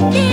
like.